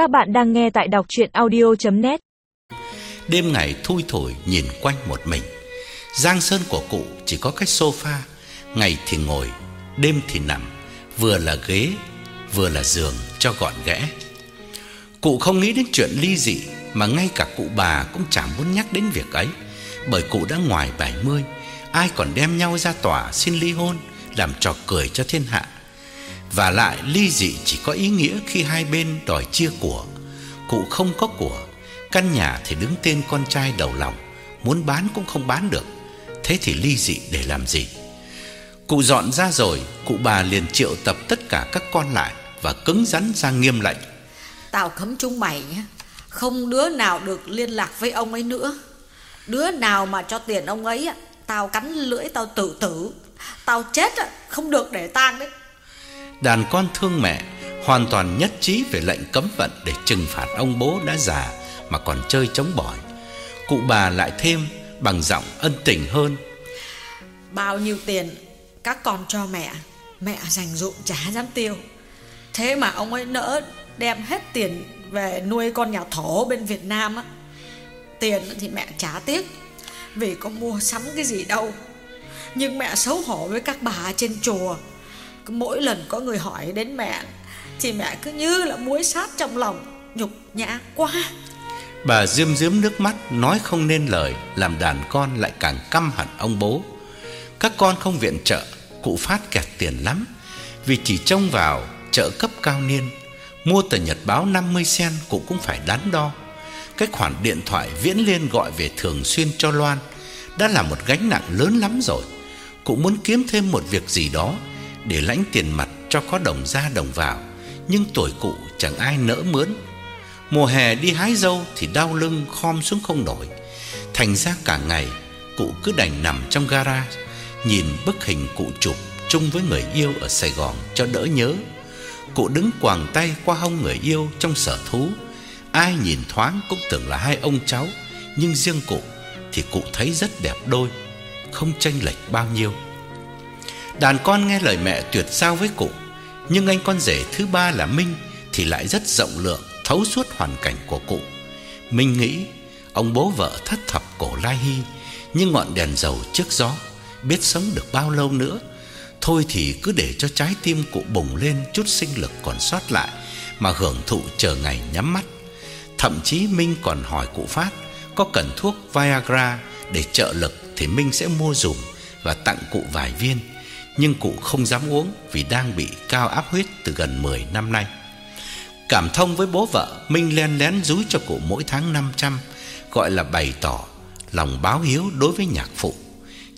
Các bạn đang nghe tại đọc chuyện audio.net Đêm ngày thui thổi nhìn quanh một mình. Giang sơn của cụ chỉ có cái sofa. Ngày thì ngồi, đêm thì nằm. Vừa là ghế, vừa là giường cho gọn ghẽ. Cụ không nghĩ đến chuyện ly dị Mà ngay cả cụ bà cũng chẳng muốn nhắc đến việc ấy. Bởi cụ đã ngoài 70 Ai còn đem nhau ra tòa xin ly hôn Làm trò cười cho thiên hạ. Và lại ly dị chỉ có ý nghĩa khi hai bên đòi chia của. Cụ không có của, Căn nhà thì đứng tên con trai đầu lòng, Muốn bán cũng không bán được. Thế thì ly dị để làm gì? Cụ dọn ra rồi, Cụ bà liền triệu tập tất cả các con lại Và cứng rắn ra nghiêm lệnh. Tao cấm chúng mày nhé, Không đứa nào được liên lạc với ông ấy nữa. Đứa nào mà cho tiền ông ấy Tao cắn lưỡi tao tự tử. Tao chết không được để tang đấy. Đàn con thương mẹ, Hoàn toàn nhất trí về lệnh cấm vận Để trừng phạt ông bố đã già Mà còn chơi chống bỏi. Cụ bà lại thêm bằng giọng ân tình hơn. Bao nhiêu tiền các con cho mẹ Mẹ dành dụm chả dám tiêu. Thế mà ông ấy nỡ đem hết tiền về nuôi con nhà thổ bên Việt Nam á. Tiền thì mẹ trả tiếc, Vì có mua sắm cái gì đâu. Nhưng mẹ xấu hổ với các bà trên chùa Mỗi lần có người hỏi đến mẹ, Thì mẹ cứ như là muối sát trong lòng, Nhục nhã quá. Bà diêm diếm nước mắt, Nói không nên lời, Làm đàn con lại càng căm hận ông bố. Các con không viện trợ, Cụ phát kẹt tiền lắm. Vì chỉ trông vào trợ cấp cao niên, Mua tờ nhật báo 50 sen Cụ cũng phải đắn đo. Cái khoản điện thoại viễn liên gọi về thường xuyên cho Loan, Đã là một gánh nặng lớn lắm rồi. Cụ muốn kiếm thêm một việc gì đó để lãnh tiền mặt cho có đồng ra đồng vào, Nhưng tuổi cụ chẳng ai nỡ mướn. Mùa hè đi hái dâu thì đau lưng khom xuống không nổi. Thành ra cả ngày, Cụ cứ đành nằm trong gara Nhìn bức hình cụ chụp chung với người yêu ở Sài Gòn cho đỡ nhớ. Cụ đứng quàng tay qua hông người yêu trong sở thú. Ai nhìn thoáng cũng tưởng là hai ông cháu, Nhưng riêng cụ thì cụ thấy rất đẹp đôi, Không chênh lệch bao nhiêu. Đàn con nghe lời mẹ tuyệt sao với cụ. Nhưng anh con rể thứ ba là Minh Thì lại rất rộng lượng, Thấu suốt hoàn cảnh của cụ. Minh nghĩ Ông bố vợ thất thập cổ lai hy Như ngọn đèn dầu trước gió, Biết sống được bao lâu nữa. Thôi thì cứ để cho trái tim cụ bùng lên Chút sinh lực còn sót lại Mà hưởng thụ chờ ngày nhắm mắt. Thậm chí Minh còn hỏi cụ Phát Có cần thuốc Viagra Để trợ lực thì Minh sẽ mua dùm Và tặng cụ vài viên. Nhưng cụ không dám uống Vì đang bị cao áp huyết từ gần 10 năm nay. Cảm thông với bố vợ, Minh len lén rúi cho cụ mỗi tháng 500 Gọi là bày tỏ Lòng báo hiếu đối với nhạc phụ.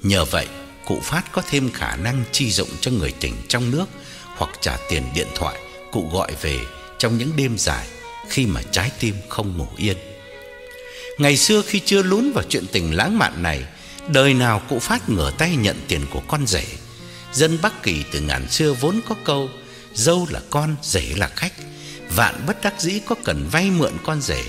Nhờ vậy, cụ Phát có thêm khả năng chi dụng cho người tình trong nước Hoặc trả tiền điện thoại Cụ gọi về trong những đêm dài Khi mà trái tim không ngủ yên. Ngày xưa khi chưa lún vào chuyện tình lãng mạn này, Đời nào cụ Phát ngửa tay nhận tiền của con rể Dân Bắc Kỳ từ ngàn xưa vốn có câu Dâu là con, rể là khách. Vạn bất đắc dĩ có cần vay mượn con rể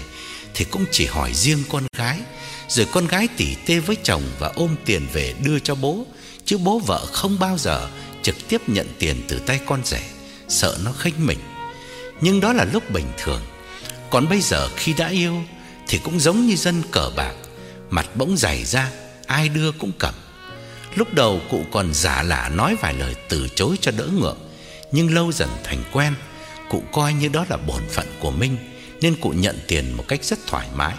Thì cũng chỉ hỏi riêng con gái. Rồi con gái tỉ tê với chồng Và ôm tiền về đưa cho bố Chứ bố vợ không bao giờ Trực tiếp nhận tiền từ tay con rể Sợ nó khinh mình. Nhưng đó là lúc bình thường. Còn bây giờ khi đã yêu Thì cũng giống như dân cờ bạc Mặt bỗng dày ra Ai đưa cũng cầm. Lúc đầu cụ còn giả lả nói vài lời từ chối cho đỡ ngượng, Nhưng lâu dần thành quen, Cụ coi như đó là bổn phận của Minh, Nên cụ nhận tiền một cách rất thoải mái.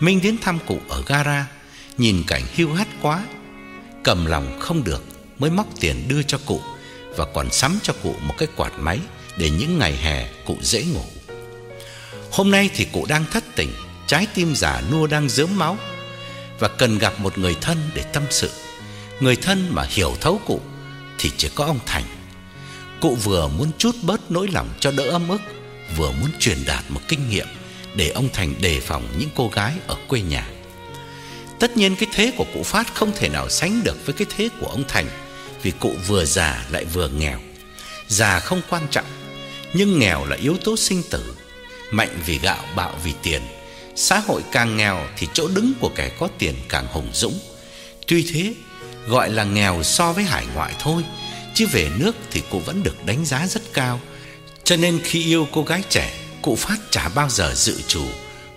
Minh đến thăm cụ ở gara, Nhìn cảnh hiu hắt quá, Cầm lòng không được, Mới móc tiền đưa cho cụ Và còn sắm cho cụ một cái quạt máy Để những ngày hè cụ dễ ngủ. Hôm nay thì cụ đang thất tình, Trái tim giả nua đang dớm máu Và cần gặp một người thân để tâm sự. Người thân mà hiểu thấu cụ Thì chỉ có ông Thành. Cụ vừa muốn chút bớt nỗi lòng cho đỡ ấm ức, Vừa muốn truyền đạt một kinh nghiệm Để ông Thành đề phòng những cô gái ở quê nhà. Tất nhiên cái thế của cụ Phát không thể nào sánh được với cái thế của ông Thành, Vì cụ vừa già lại vừa nghèo. Già không quan trọng, Nhưng nghèo là yếu tố sinh tử. Mạnh vì gạo, bạo vì tiền. Xã hội càng nghèo thì chỗ đứng của kẻ có tiền càng hùng dũng. Tuy thế gọi là nghèo so với hải ngoại thôi, Chứ về nước thì cụ vẫn được đánh giá rất cao Cho nên khi yêu cô gái trẻ, cụ Phát chả bao giờ dự chủ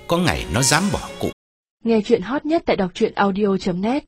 có ngày nó dám bỏ cụ. Nghe chuyện hot nhất tại đọc truyện audio.net